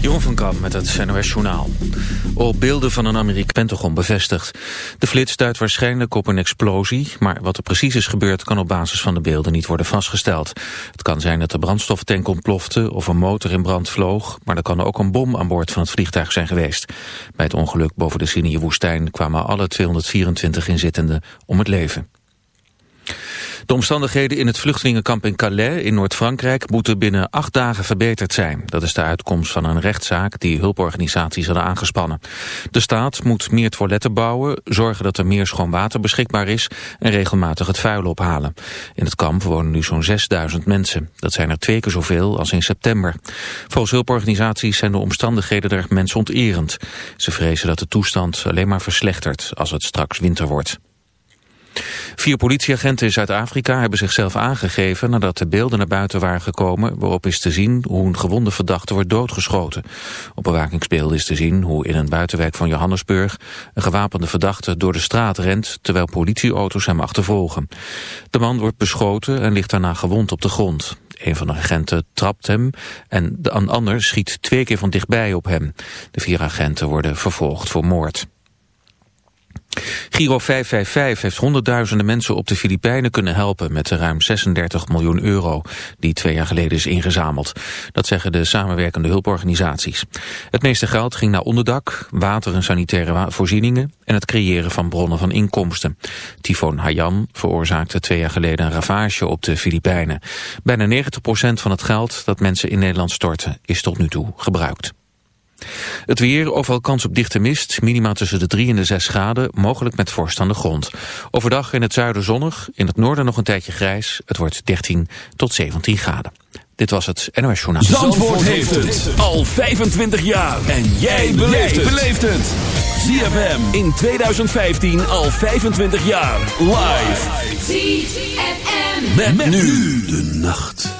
Jeroen van Kam met het NOS Journaal. Op beelden van een Amerikaans Pentagon bevestigd. De flits duidt waarschijnlijk op een explosie... maar wat er precies is gebeurd kan op basis van de beelden niet worden vastgesteld. Het kan zijn dat de brandstoftank ontplofte of een motor in brand vloog... maar er kan ook een bom aan boord van het vliegtuig zijn geweest. Bij het ongeluk boven de Sinai-woestijn kwamen alle 224 inzittenden om het leven. De omstandigheden in het vluchtelingenkamp in Calais in Noord-Frankrijk moeten binnen acht dagen verbeterd zijn. Dat is de uitkomst van een rechtszaak die hulporganisaties hadden aangespannen. De staat moet meer toiletten bouwen, zorgen dat er meer schoon water beschikbaar is en regelmatig het vuil ophalen. In het kamp wonen nu zo'n 6000 mensen. Dat zijn er twee keer zoveel als in september. Volgens hulporganisaties zijn de omstandigheden er mensonterend. Ze vrezen dat de toestand alleen maar verslechtert als het straks winter wordt. Vier politieagenten in Zuid-Afrika hebben zichzelf aangegeven nadat de beelden naar buiten waren gekomen waarop is te zien hoe een gewonde verdachte wordt doodgeschoten. Op bewakingsbeelden is te zien hoe in een buitenwijk van Johannesburg een gewapende verdachte door de straat rent terwijl politieauto's hem achtervolgen. De man wordt beschoten en ligt daarna gewond op de grond. Een van de agenten trapt hem en de ander schiet twee keer van dichtbij op hem. De vier agenten worden vervolgd voor moord. Giro 555 heeft honderdduizenden mensen op de Filipijnen kunnen helpen met de ruim 36 miljoen euro die twee jaar geleden is ingezameld. Dat zeggen de samenwerkende hulporganisaties. Het meeste geld ging naar onderdak, water en sanitaire voorzieningen en het creëren van bronnen van inkomsten. Tyfoon Haiyan veroorzaakte twee jaar geleden een ravage op de Filipijnen. Bijna 90% van het geld dat mensen in Nederland storten is tot nu toe gebruikt. Het weer, overal kans op dichte mist, minima tussen de 3 en de 6 graden, mogelijk met vorst aan de grond. Overdag in het zuiden zonnig, in het noorden nog een tijdje grijs. Het wordt 13 tot 17 graden. Dit was het NOS Journaal. Zandvoort, Zandvoort heeft het al 25 jaar. En jij beleeft het. ZFM in 2015 al 25 jaar. Live. ZFM. Met, met nu de nacht.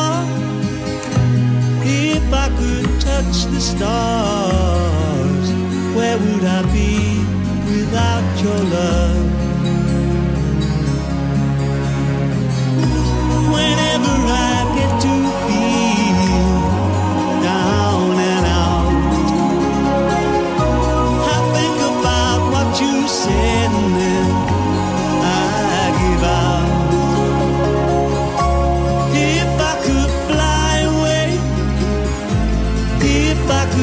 touch the stars, where would I be without your love?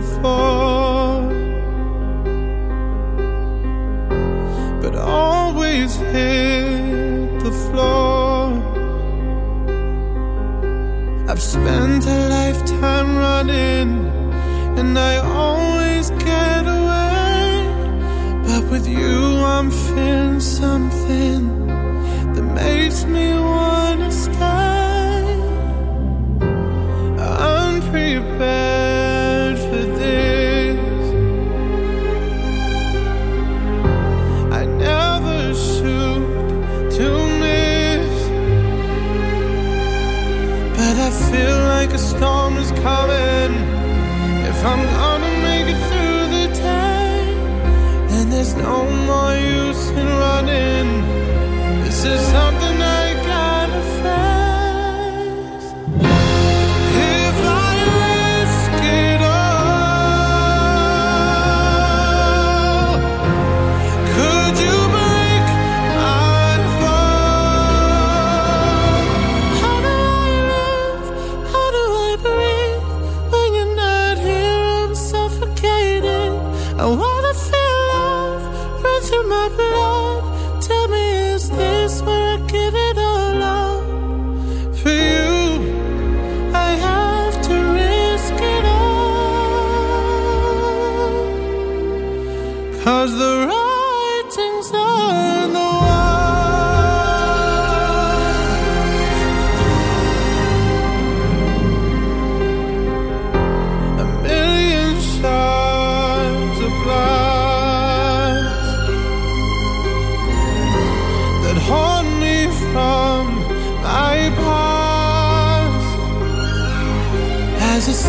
before.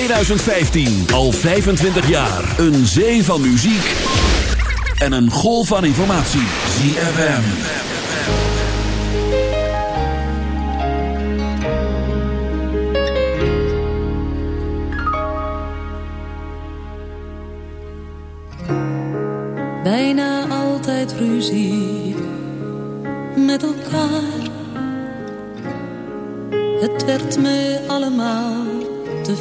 2015. Al 25 jaar. Een zee van muziek. En een golf van informatie. ZFM. Bijna altijd ruzie. Met elkaar. Het werd me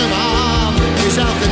gisteravond is elke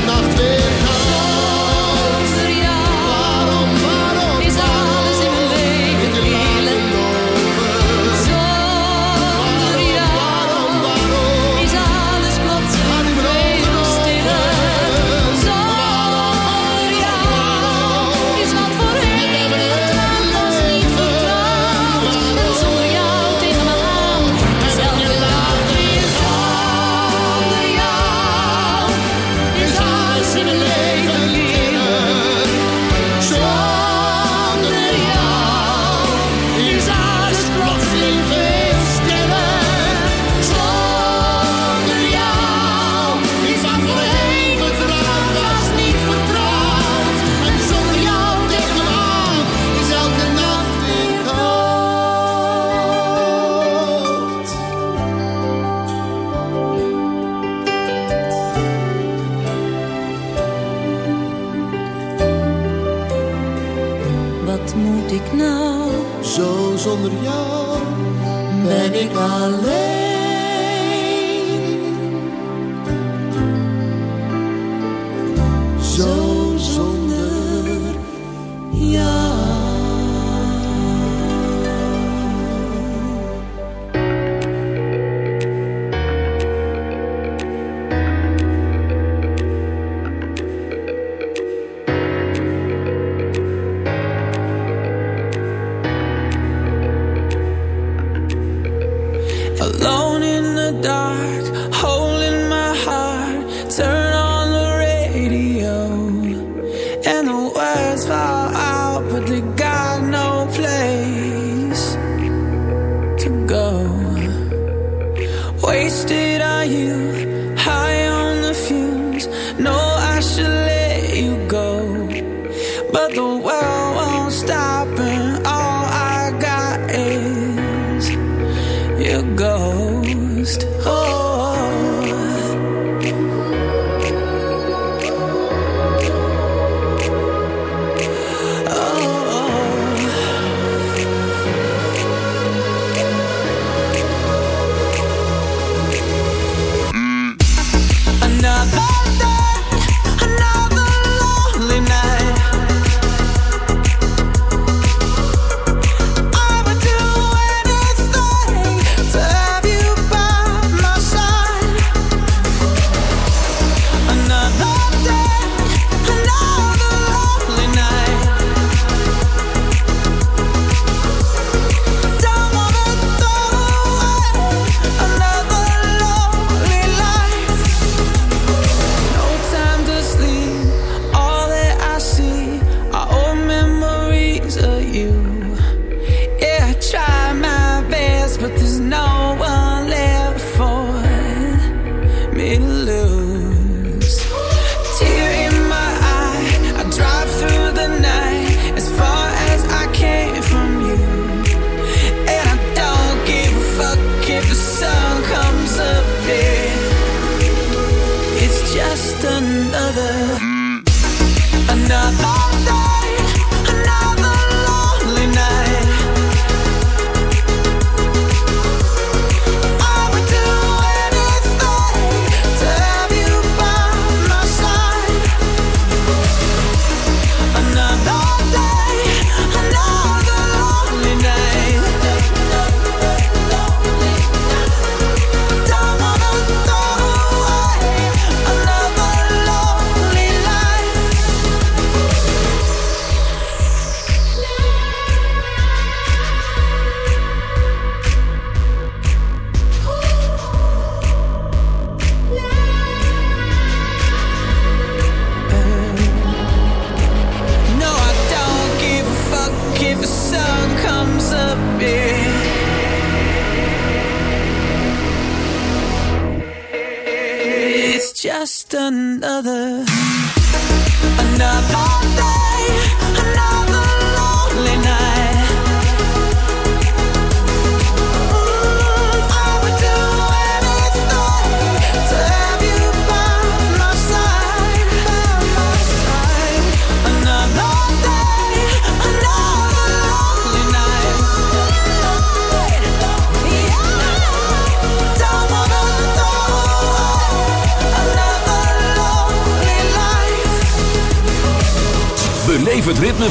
distant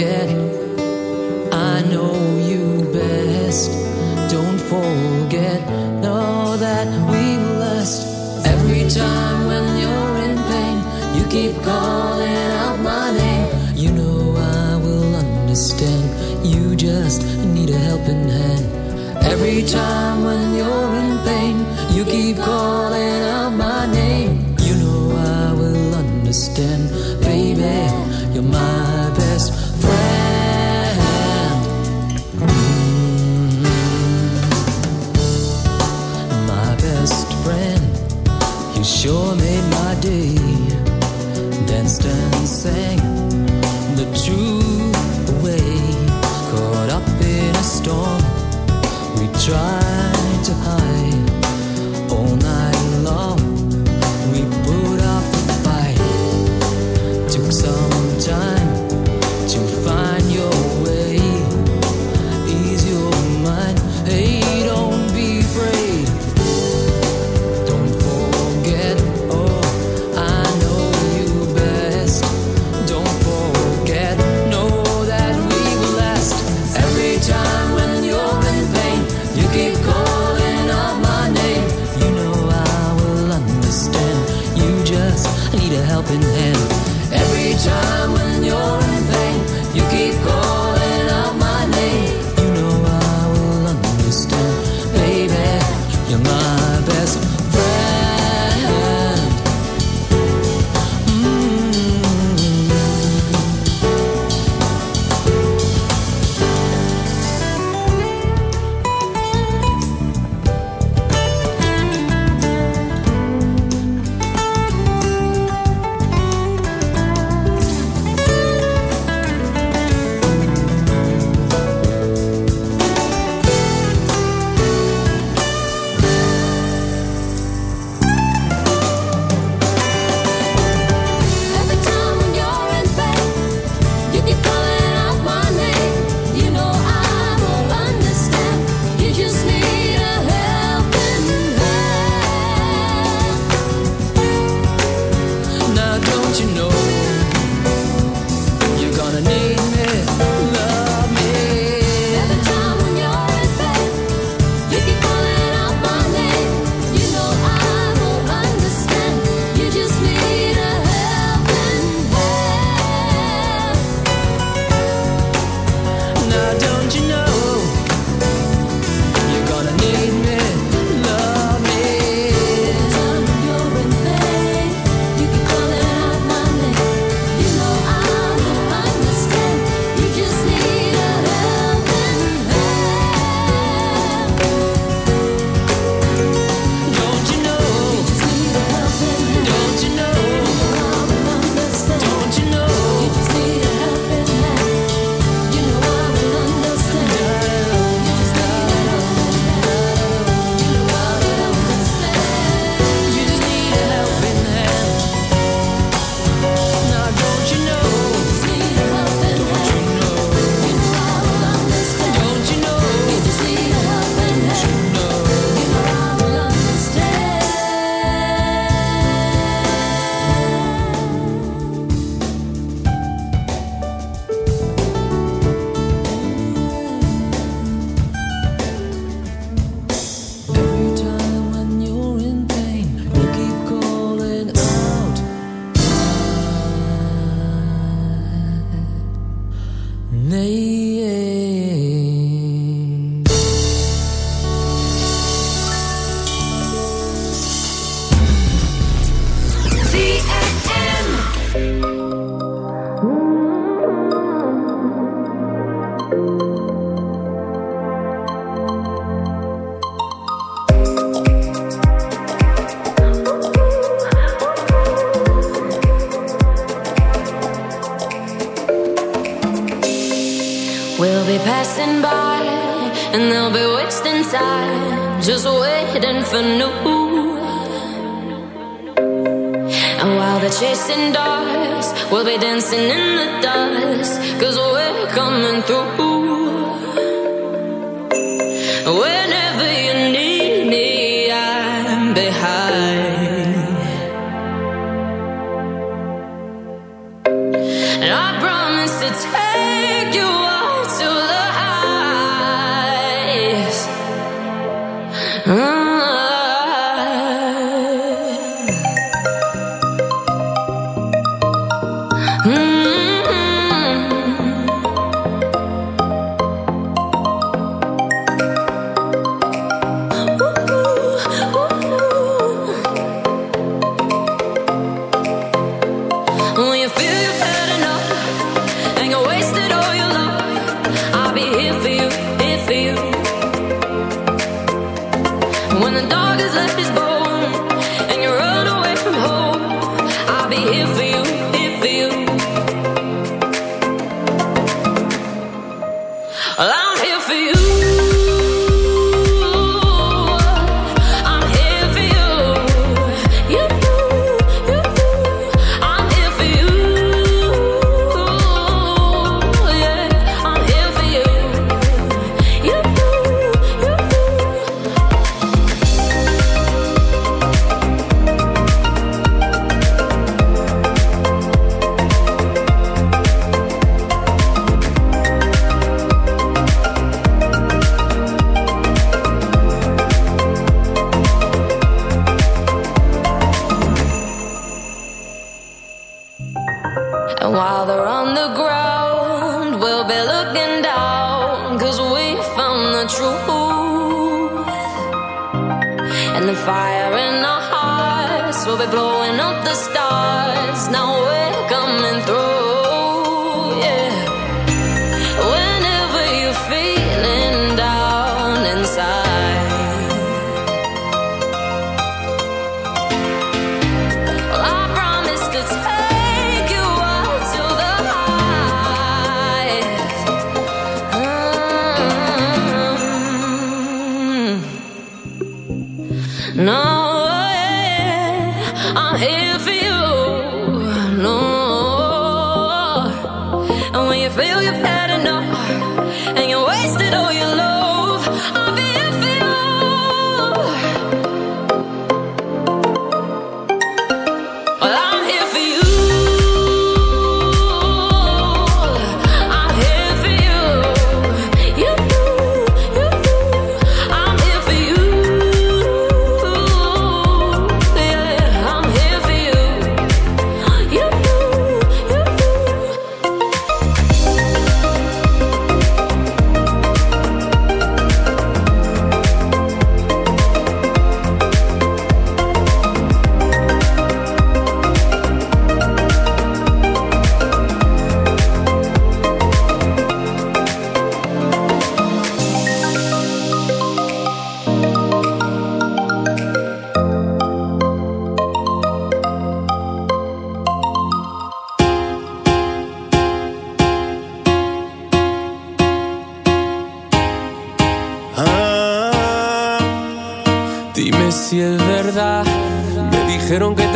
forget. I know you best. Don't forget, know that we blessed. Every time when you're in pain, you keep calling out my name. You know I will understand. You just need a helping hand. Every time. when the dog has left his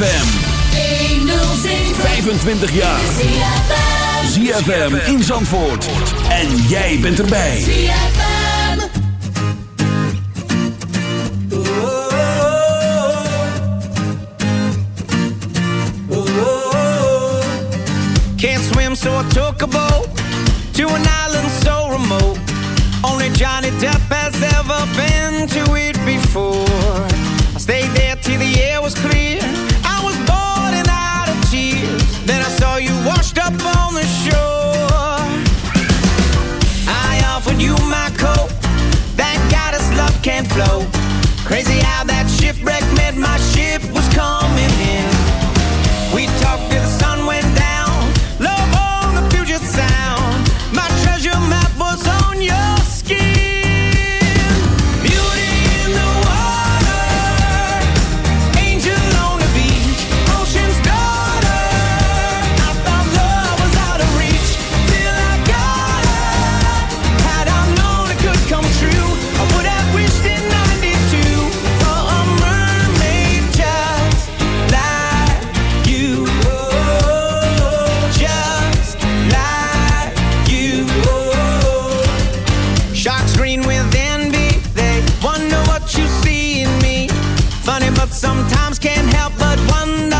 ZFM. 25 jaar. ZFM in Zandvoort. En jij bent erbij. ZFM. Can't swim so I took a boat. To an island so remote. Only Johnny Depp has ever been to it before. flow. but sometimes can't help but wonder.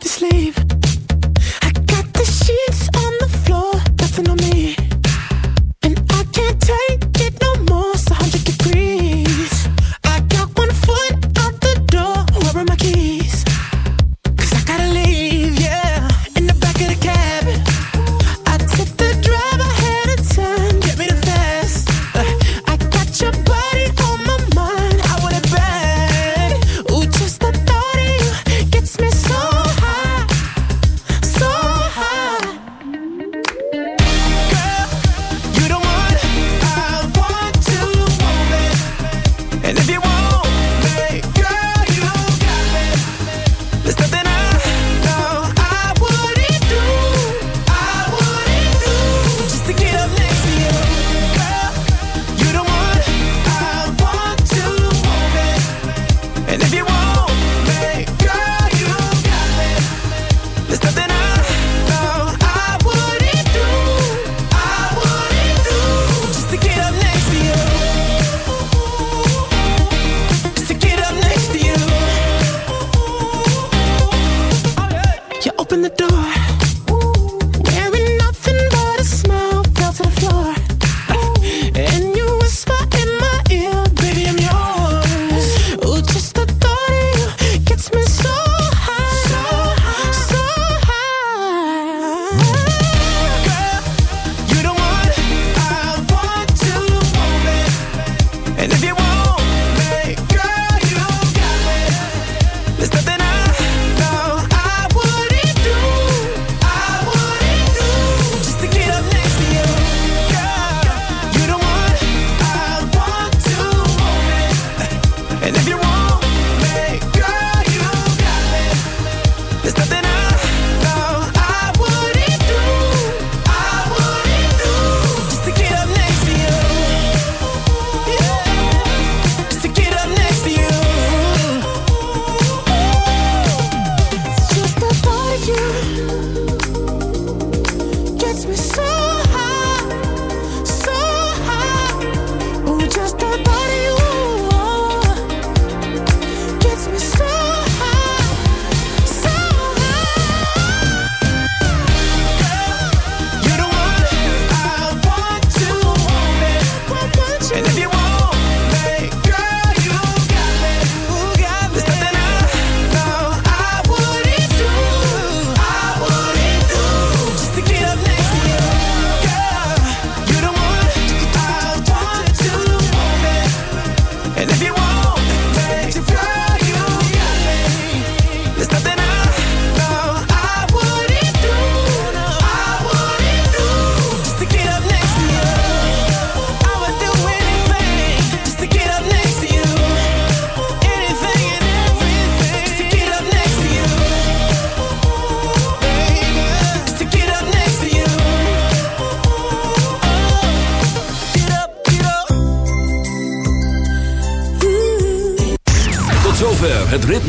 to sleep.